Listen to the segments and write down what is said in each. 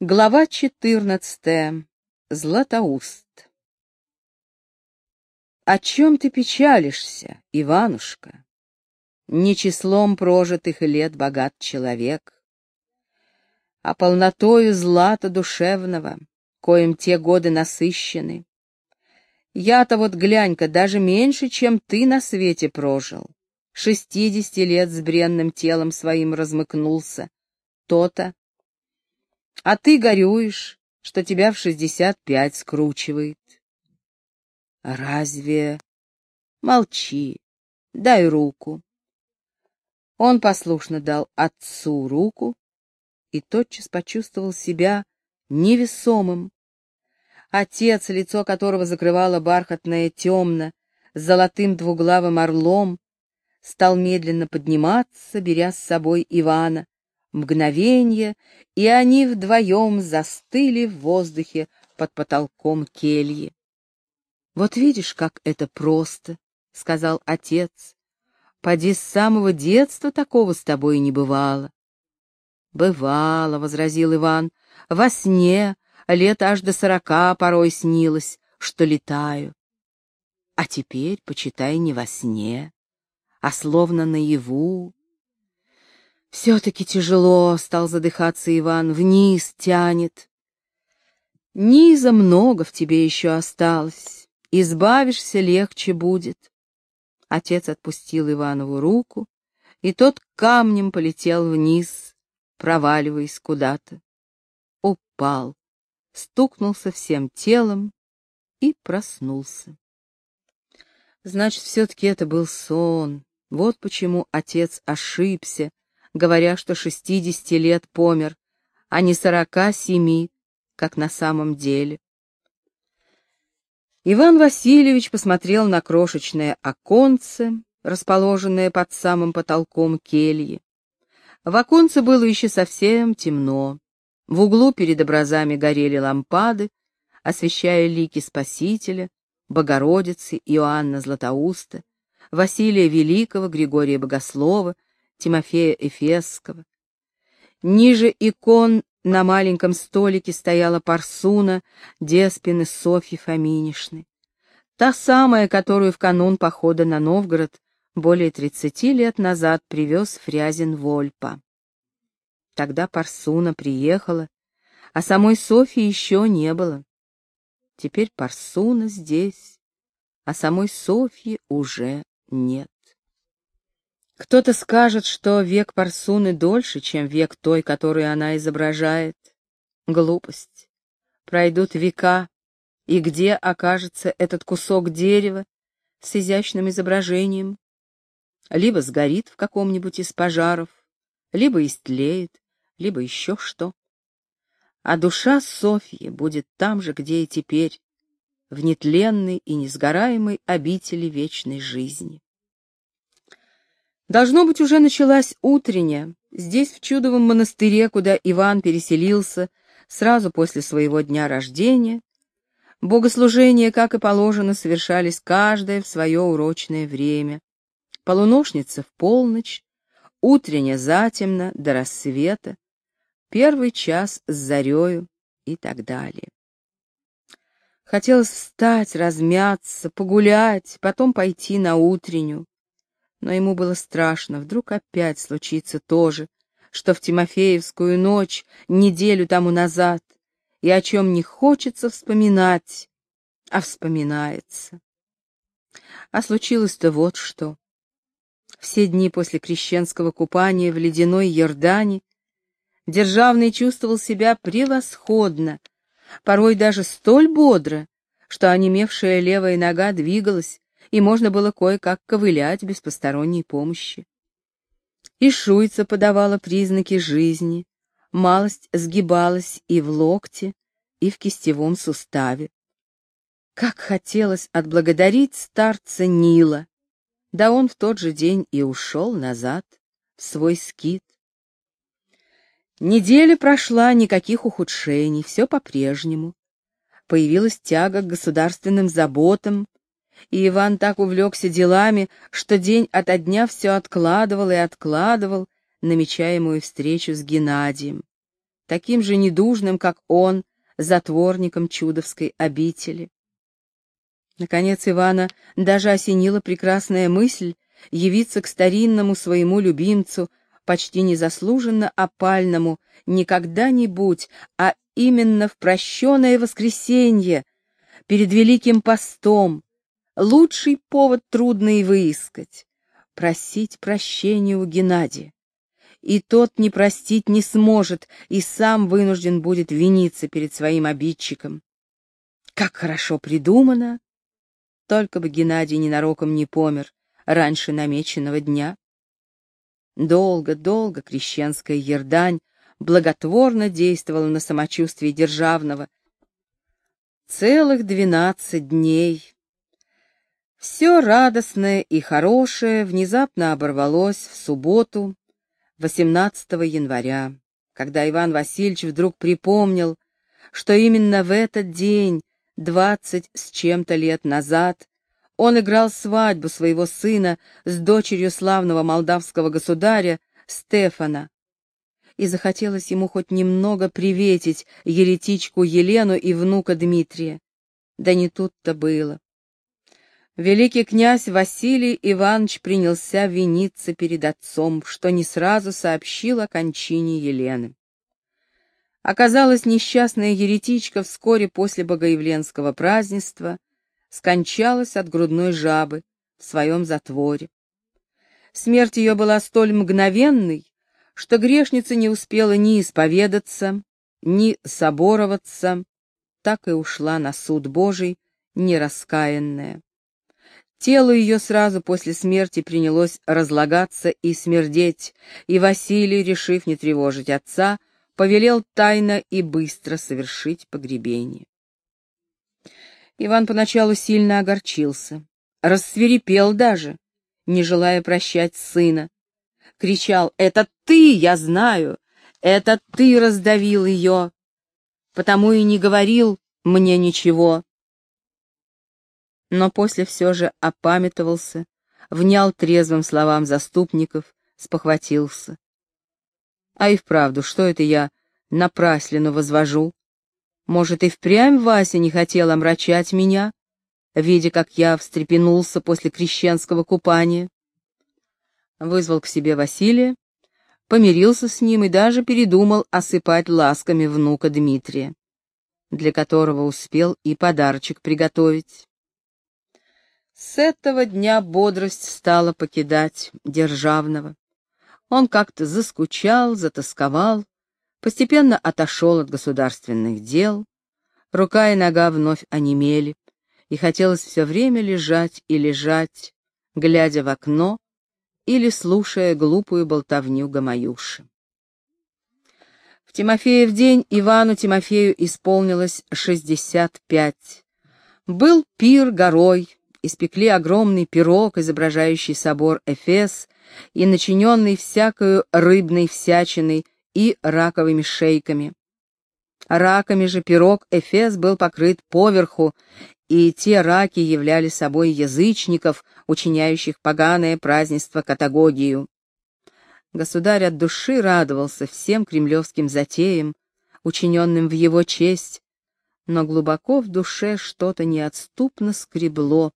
Глава четырнадцатая. Златоуст. О чем ты печалишься, Иванушка? Не числом прожитых лет богат человек, а полнотою злата душевного, коим те годы насыщены. Я-то вот глянь-ка, даже меньше, чем ты на свете прожил. Шестидесяти лет с бренным телом своим размыкнулся. То-то а ты горюешь, что тебя в шестьдесят пять скручивает. Разве... Молчи, дай руку. Он послушно дал отцу руку и тотчас почувствовал себя невесомым. Отец, лицо которого закрывало бархатное темно, с золотым двуглавым орлом, стал медленно подниматься, беря с собой Ивана, Мгновенье, и они вдвоем застыли в воздухе под потолком кельи. «Вот видишь, как это просто», — сказал отец. «Поди с самого детства такого с тобой не бывало». «Бывало», — возразил Иван, — «во сне, лет аж до сорока порой снилось, что летаю. А теперь, почитай, не во сне, а словно наяву, все-таки тяжело, стал задыхаться Иван, вниз тянет. Низа много в тебе еще осталось, избавишься легче будет. Отец отпустил Иванову руку, и тот камнем полетел вниз, проваливаясь куда-то. Упал, стукнулся всем телом и проснулся. Значит, все-таки это был сон. Вот почему отец ошибся, говоря, что шестидесяти лет помер, а не сорока семи, как на самом деле. Иван Васильевич посмотрел на крошечное оконце, расположенное под самым потолком кельи. В оконце было еще совсем темно. В углу перед образами горели лампады, освещая лики Спасителя, Богородицы, Иоанна Златоуста, Василия Великого, Григория Богослова Тимофея Эфесского. Ниже икон на маленьком столике стояла Парсуна Деспины Софьи Фоминишны. Та самая, которую в канун похода на Новгород более тридцати лет назад привез Фрязин Вольпа. Тогда Парсуна приехала, а самой Софьи еще не было. Теперь Парсуна здесь, а самой Софьи уже нет. Кто-то скажет, что век Парсуны дольше, чем век той, которую она изображает. Глупость. Пройдут века, и где окажется этот кусок дерева с изящным изображением? Либо сгорит в каком-нибудь из пожаров, либо истлеет, либо еще что. А душа Софьи будет там же, где и теперь, в нетленной и несгораемой обители вечной жизни. Должно быть, уже началась утренняя, здесь, в чудовом монастыре, куда Иван переселился сразу после своего дня рождения. Богослужения, как и положено, совершались каждое в свое урочное время. Полуношница в полночь, утренняя затемно до рассвета, первый час с зарею и так далее. Хотелось встать, размяться, погулять, потом пойти на утреннюю но ему было страшно, вдруг опять случится то же, что в Тимофеевскую ночь, неделю тому назад, и о чем не хочется вспоминать, а вспоминается. А случилось-то вот что. Все дни после крещенского купания в ледяной Йордане Державный чувствовал себя превосходно, порой даже столь бодро, что онемевшая левая нога двигалась, и можно было кое-как ковылять без посторонней помощи. И шуйца подавала признаки жизни, малость сгибалась и в локте, и в кистевом суставе. Как хотелось отблагодарить старца Нила, да он в тот же день и ушел назад, в свой скит. Неделя прошла, никаких ухудшений, все по-прежнему. Появилась тяга к государственным заботам, и Иван так увлекся делами, что день ото дня все откладывал и откладывал намечаемую встречу с Геннадием. таким же недужным, как он, затворником чудовской обители. Наконец Ивана даже осенила прекрасная мысль явиться к старинному своему любимцу, почти незаслуженно опальному, не когда-нибудь, а именно в прощенное воскресенье, перед Великим постом, лучший повод трудно и выискать, просить прощения у Геннадия. И тот не простить не сможет, и сам вынужден будет виниться перед своим обидчиком. Как хорошо придумано! Только бы Геннадий ненароком не помер раньше намеченного дня. Долго-долго крещенская ердань благотворно действовала на самочувствие державного. Целых двенадцать дней. Все радостное и хорошее внезапно оборвалось в субботу, 18 января, когда Иван Васильевич вдруг припомнил, что именно в этот день, двадцать с чем-то лет назад, он играл свадьбу своего сына с дочерью славного молдавского государя Стефана, и захотелось ему хоть немного приветить еретичку Елену и внука Дмитрия. Да не тут-то было. Великий князь Василий Иванович принялся виниться перед отцом, что не сразу сообщил о кончине Елены. Оказалось, несчастная еретичка вскоре после Богоявленского празднества скончалась от грудной жабы в своем затворе. Смерть ее была столь мгновенной, что грешница не успела ни исповедаться, ни собороваться, так и ушла на суд Божий, нераскаянная. Тело ее сразу после смерти принялось разлагаться и смердеть, и Василий, решив не тревожить отца, повелел тайно и быстро совершить погребение. Иван поначалу сильно огорчился, рассверепел даже, не желая прощать сына, кричал «Это ты, я знаю! Это ты раздавил ее! Потому и не говорил мне ничего!» Но после все же опамятовался, внял трезвым словам заступников, спохватился. А и вправду, что это я напраслину возвожу? Может, и впрямь Вася не хотел омрачать меня, видя, как я встрепенулся после крещенского купания? вызвал к себе Василия, помирился с ним и даже передумал осыпать ласками внука Дмитрия, для которого успел и подарочек приготовить. С этого дня бодрость стала покидать Державного. Он как-то заскучал, затасковал, постепенно отошел от государственных дел, рука и нога вновь онемели, и хотелось все время лежать и лежать, глядя в окно или слушая глупую болтовню Гамаюши. В Тимофеев день Ивану Тимофею исполнилось шестьдесят пять. Был пир горой, испекли огромный пирог, изображающий собор Эфес и начиненный всякою рыбной всячиной и раковыми шейками. Раками же пирог Эфес был покрыт поверху, и те раки являли собой язычников, учиняющих поганое празднество Катагогию. Государь от души радовался всем кремлевским затеям, учиненным в его честь, но глубоко в душе что-то неотступно скребло,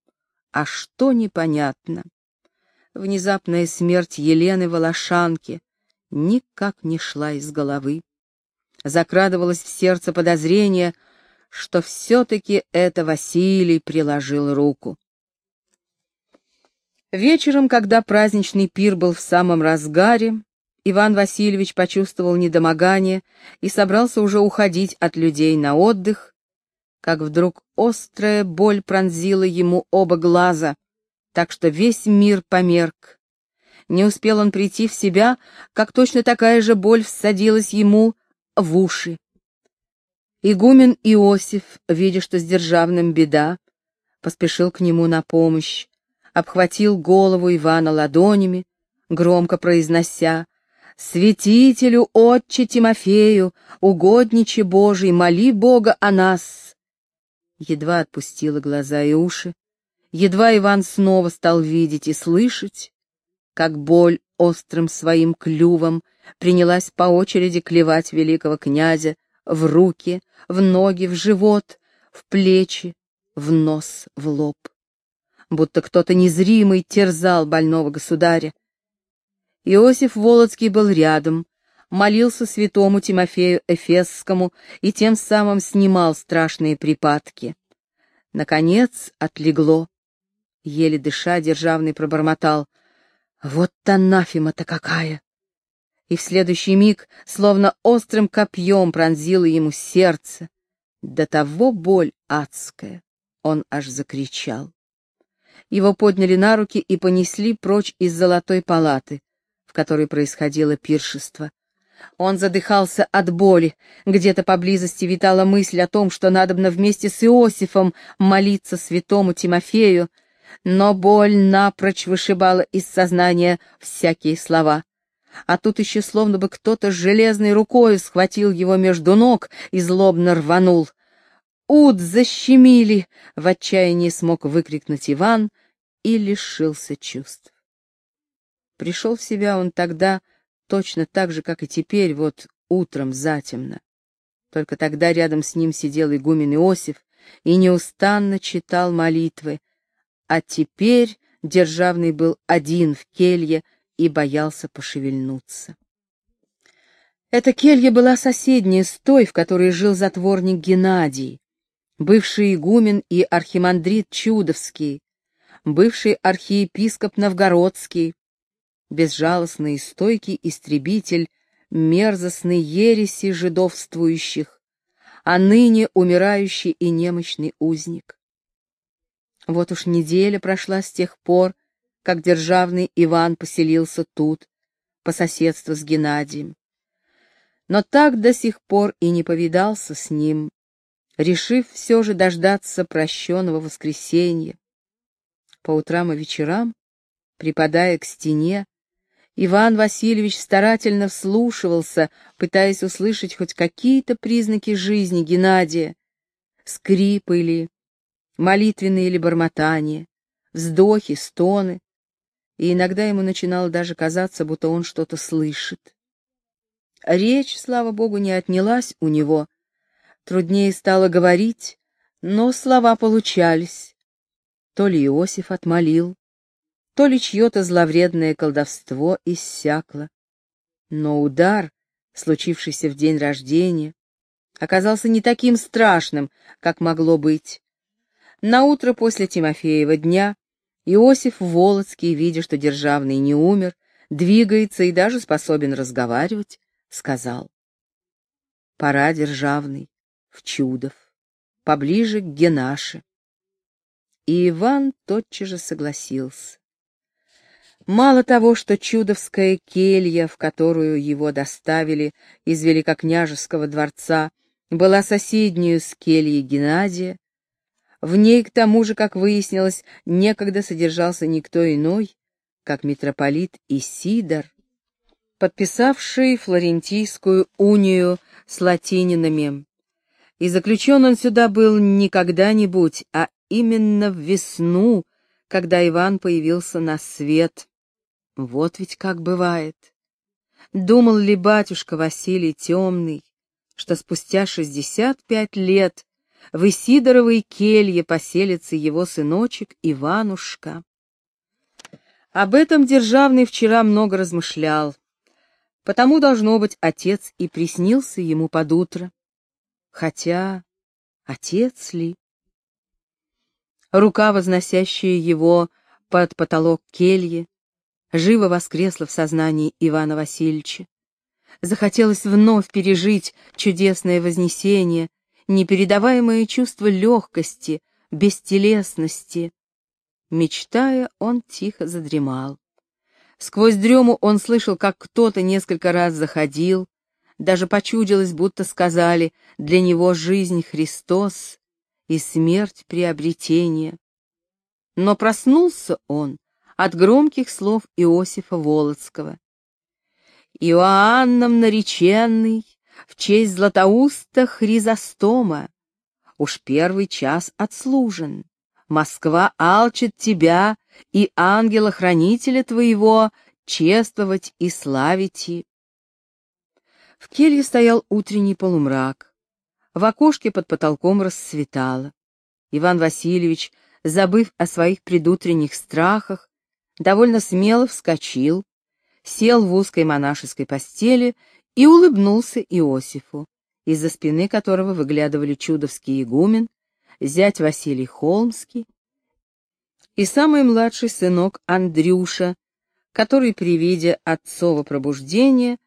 а что непонятно. Внезапная смерть Елены Волошанки никак не шла из головы. Закрадывалось в сердце подозрение — что все-таки это Василий приложил руку. Вечером, когда праздничный пир был в самом разгаре, Иван Васильевич почувствовал недомогание и собрался уже уходить от людей на отдых, как вдруг острая боль пронзила ему оба глаза, так что весь мир померк. Не успел он прийти в себя, как точно такая же боль всадилась ему в уши. Игумен Иосиф, видя, что с державным беда, поспешил к нему на помощь, обхватил голову Ивана ладонями, громко произнося «Святителю, отче Тимофею, угодниче Божий, моли Бога о нас!» Едва отпустила глаза и уши, едва Иван снова стал видеть и слышать, как боль острым своим клювом принялась по очереди клевать великого князя в руки, в ноги, в живот, в плечи, в нос, в лоб. Будто кто-то незримый терзал больного государя. Иосиф Волоцкий был рядом, молился святому Тимофею Эфесскому и тем самым снимал страшные припадки. Наконец отлегло. Еле дыша, державный пробормотал. «Вот анафема-то какая!» И в следующий миг, словно острым копьем, пронзило ему сердце. До того боль адская, он аж закричал. Его подняли на руки и понесли прочь из золотой палаты, в которой происходило пиршество. Он задыхался от боли. Где-то поблизости витала мысль о том, что надобно вместе с Иосифом молиться святому Тимофею, но боль напрочь вышибала из сознания всякие слова. А тут еще словно бы кто-то с железной рукой схватил его между ног и злобно рванул. «Уд защемили!» — в отчаянии смог выкрикнуть Иван и лишился чувств. Пришел в себя он тогда точно так же, как и теперь, вот утром затемно. Только тогда рядом с ним сидел игумен Иосиф и неустанно читал молитвы, а теперь державный был один в келье и боялся пошевельнуться. Эта келья была соседняя с той, в которой жил затворник Геннадий, бывший игумен и архимандрит Чудовский, бывший архиепископ Новгородский, безжалостный и стойкий истребитель мерзостной ереси жидовствующих, а ныне умирающий и немощный узник. Вот уж неделя прошла с тех пор, как державный Иван поселился тут, по соседству с Геннадием. Но так до сих пор и не повидался с ним, решив все же дождаться прощенного воскресенья. По утрам и вечерам, припадая к стене, Иван Васильевич старательно вслушивался, пытаясь услышать хоть какие-то признаки жизни Геннадия, скрипы или молитвенные или бормотания, вздохи, стоны, и иногда ему начинало даже казаться, будто он что-то слышит. Речь, слава богу, не отнялась у него, труднее стало говорить, но слова получались. То ли Иосиф отмолил, то ли чье-то зловредное колдовство иссякло. Но удар, случившийся в день рождения, оказался не таким страшным, как могло быть. На утро после Тимофеева дня Иосиф Волоцкий, видя, что Державный не умер, двигается и даже способен разговаривать, сказал. «Пора, Державный, в Чудов, поближе к Генаше». И Иван тотчас же согласился. Мало того, что чудовская келья, в которую его доставили из великокняжеского дворца, была соседнюю с кельей Геннадия, в ней, к тому же, как выяснилось, некогда содержался никто иной, как митрополит Исидор, подписавший Флорентийскую унию с латининами. И заключен он сюда был не когда-нибудь, а именно в весну, когда Иван появился на свет. Вот ведь как бывает. Думал ли батюшка Василий Темный, что спустя шестьдесят пять лет в Исидоровой келье поселится его сыночек Иванушка? Об этом Державный вчера много размышлял, потому, должно быть, отец и приснился ему под утро. Хотя, отец ли? Рука, возносящая его под потолок кельи, живо воскресла в сознании Ивана Васильевича. Захотелось вновь пережить чудесное вознесение, непередаваемое чувство легкости, бестелесности. Мечтая, он тихо задремал. Сквозь дрему он слышал, как кто-то несколько раз заходил, даже почудилось, будто сказали, для него жизнь Христос и смерть приобретение. Но проснулся он от громких слов Иосифа Волоцкого. «Иоанном нареченный, в честь Златоуста Хризостома, уж первый час отслужен. Москва алчит тебя и ангела-хранителя твоего чествовать и славить. В келье стоял утренний полумрак. В окошке под потолком расцветало. Иван Васильевич, забыв о своих предутренних страхах, довольно смело вскочил, сел в узкой монашеской постели и улыбнулся Иосифу, из-за спины которого выглядывали чудовский игумен, зять Василий Холмский и самый младший сынок Андрюша, который при виде отцова пробуждения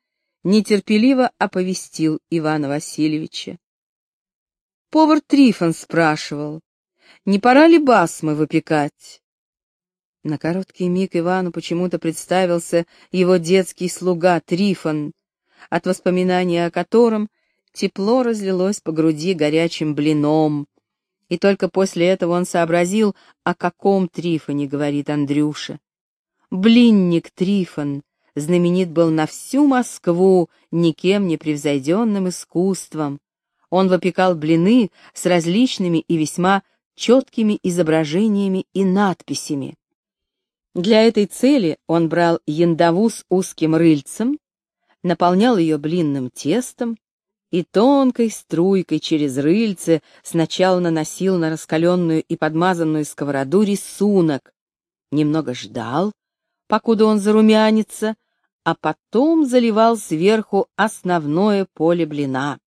нетерпеливо оповестил Ивана Васильевича. Повар Трифон спрашивал, не пора ли басмы выпекать? На короткий миг Ивану почему-то представился его детский слуга Трифон, от воспоминания о котором тепло разлилось по груди горячим блином, и только после этого он сообразил, о каком Трифоне говорит Андрюша. Блинник Трифон знаменит был на всю Москву никем не превзойденным искусством. Он выпекал блины с различными и весьма четкими изображениями и надписями. Для этой цели он брал яндову с узким рыльцем, наполнял ее блинным тестом и тонкой струйкой через рыльце сначала наносил на раскаленную и подмазанную сковороду рисунок, немного ждал, покуда он зарумянится, а потом заливал сверху основное поле блина.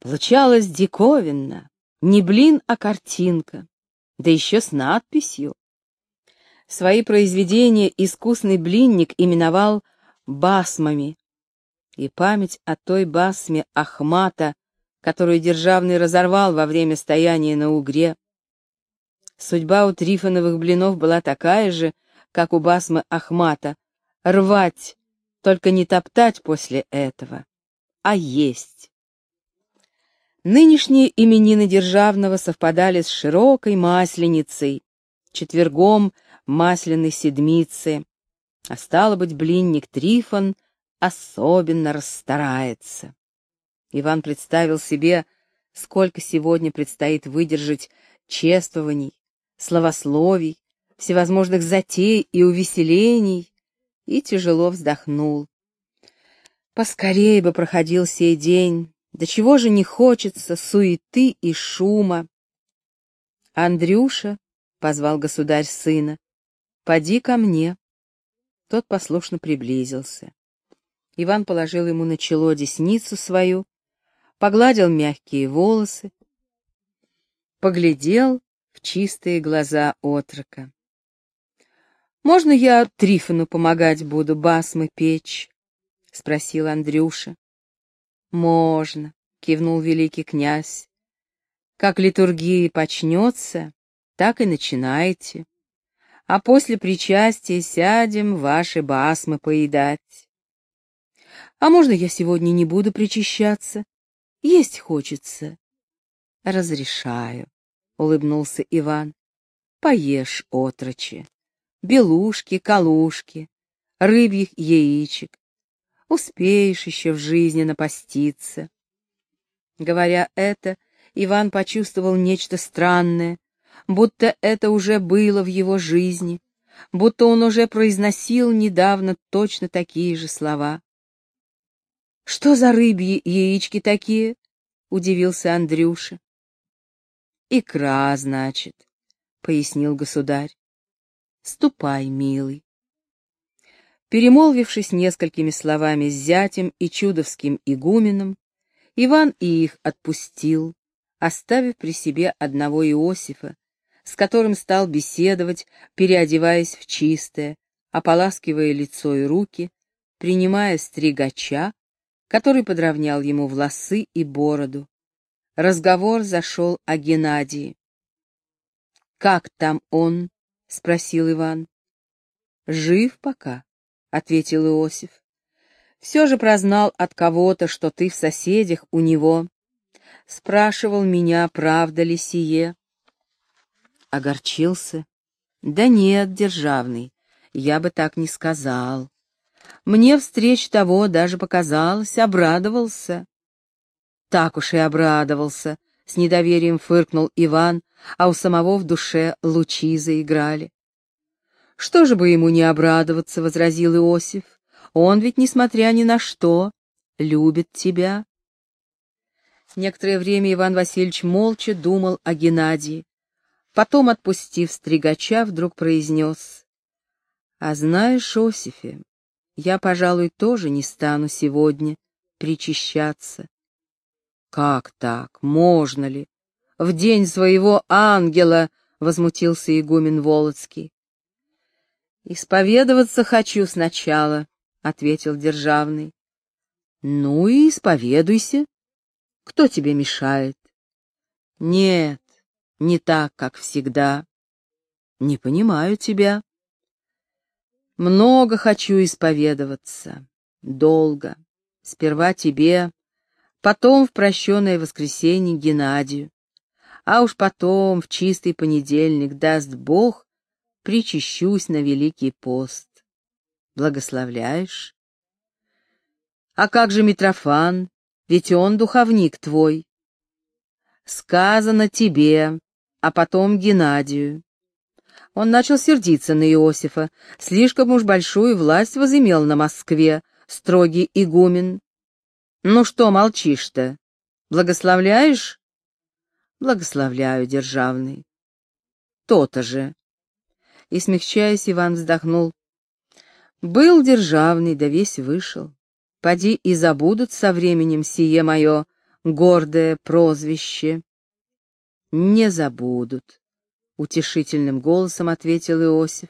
Получалось диковинно, не блин, а картинка, да еще с надписью. Свои произведения искусный блинник именовал басмами, и память о той басме Ахмата, которую Державный разорвал во время стояния на Угре. Судьба у Трифоновых блинов была такая же, как у басмы Ахмата — рвать, только не топтать после этого, а есть. Нынешние именины Державного совпадали с широкой масленицей, четвергом масляной седмицы, а стало быть, блинник Трифон особенно расстарается. Иван представил себе, сколько сегодня предстоит выдержать чествований, словословий, всевозможных затей и увеселений, и тяжело вздохнул. Поскорее бы проходил сей день, до чего же не хочется суеты и шума. Андрюша, — позвал государь сына, — поди ко мне. Тот послушно приблизился. Иван положил ему на чело десницу свою, погладил мягкие волосы, поглядел в чистые глаза отрока. «Можно я Трифону помогать буду, басмы печь?» — спросил Андрюша. «Можно», — кивнул великий князь. «Как литургия почнется, так и начинайте. А после причастия сядем ваши басмы поедать. А можно я сегодня не буду причащаться? Есть хочется. Разрешаю, — улыбнулся Иван. Поешь, отрочи, белушки, калушки, рыбьих яичек. Успеешь еще в жизни напаститься. Говоря это, Иван почувствовал нечто странное, будто это уже было в его жизни, будто он уже произносил недавно точно такие же слова. Что за рыбьи яички такие? удивился Андрюша. Икра, значит, пояснил государь. Ступай, милый. Перемолвившись несколькими словами с зятем и чудовским игуменом, Иван и их отпустил, оставив при себе одного Иосифа, с которым стал беседовать, переодеваясь в чистое, ополаскивая лицо и руки, принимая стригача, который подровнял ему волосы и бороду. Разговор зашел о Геннадии. «Как там он?» — спросил Иван. «Жив пока», — ответил Иосиф. «Все же прознал от кого-то, что ты в соседях у него. Спрашивал меня, правда ли сие». Огорчился. «Да нет, державный, я бы так не сказал. Мне встреч того даже показалось, обрадовался. Так уж и обрадовался, с недоверием фыркнул Иван, а у самого в душе лучи заиграли. Что же бы ему не обрадоваться, возразил Иосиф. Он ведь, несмотря ни на что, любит тебя. Некоторое время Иван Васильевич молча думал о Геннадии. Потом, отпустив стригача, вдруг произнес. «А знаешь, Осифе, я, пожалуй, тоже не стану сегодня причащаться». «Как так? Можно ли? В день своего ангела!» — возмутился игумен Волоцкий. «Исповедоваться хочу сначала», — ответил Державный. «Ну и исповедуйся. Кто тебе мешает?» «Нет, не так, как всегда. Не понимаю тебя. Много хочу исповедоваться, долго. Сперва тебе, потом в прощенное воскресенье Геннадию, а уж потом в чистый понедельник, даст Бог, причащусь на Великий пост. Благословляешь? А как же Митрофан? Ведь он духовник твой. Сказано тебе, а потом Геннадию. Он начал сердиться на Иосифа, слишком уж большую власть возымел на Москве, строгий игумен. Ну что молчишь-то? Благословляешь? Благословляю, державный. То-то же. И, смягчаясь, Иван вздохнул. Был державный, да весь вышел. Поди и забудут со временем сие мое гордое прозвище. «Не забудут», — утешительным голосом ответил Иосиф.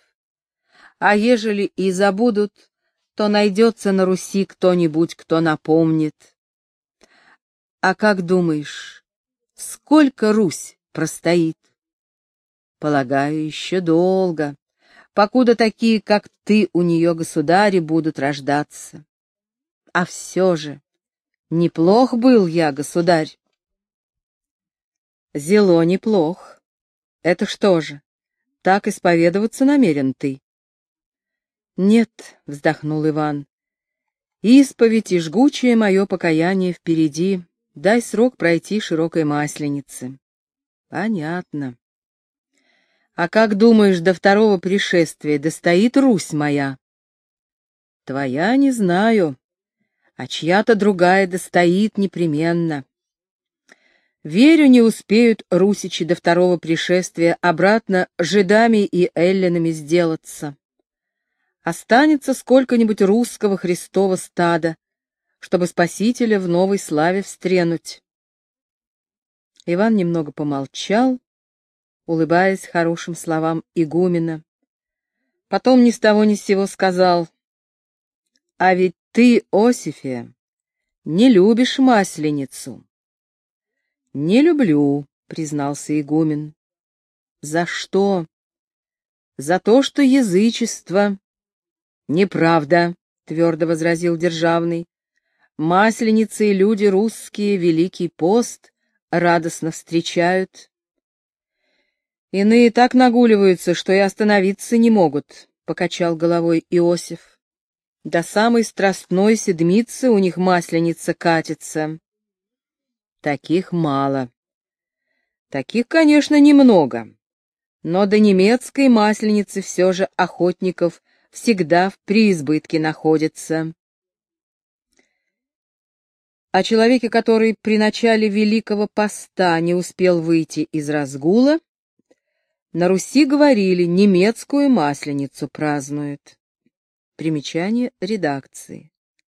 «А ежели и забудут, то найдется на Руси кто-нибудь, кто напомнит». «А как думаешь, сколько Русь простоит?» «Полагаю, еще долго, покуда такие, как ты, у нее государи будут рождаться. А все же, неплох был я, государь. Зело неплох. Это что же, так исповедоваться намерен ты? Нет, вздохнул Иван. Исповедь и жгучее мое покаяние впереди. Дай срок пройти широкой масленице. Понятно. А как думаешь, до второго пришествия достоит Русь моя? Твоя не знаю, а чья-то другая достоит непременно. Верю, не успеют русичи до второго пришествия обратно жидами и эллинами сделаться. Останется сколько-нибудь русского Христова стада, чтобы Спасителя в новой славе встренуть. Иван немного помолчал, улыбаясь хорошим словам игумена. Потом ни с того ни с сего сказал, «А ведь ты, Осифия, не любишь масленицу». «Не люблю», — признался игумен. «За что?» «За то, что язычество». «Неправда», — твердо возразил Державный. «Масленицы и люди русские Великий пост радостно встречают». «Иные так нагуливаются, что и остановиться не могут», — покачал головой Иосиф. «До самой страстной седмицы у них масленица катится». Таких мало. Таких, конечно, немного. Но до немецкой масленицы все же охотников всегда в преизбытке находится. О человеке, который при начале Великого Поста не успел выйти из разгула, на Руси говорили, немецкую масленицу празднуют. Примечание редакции.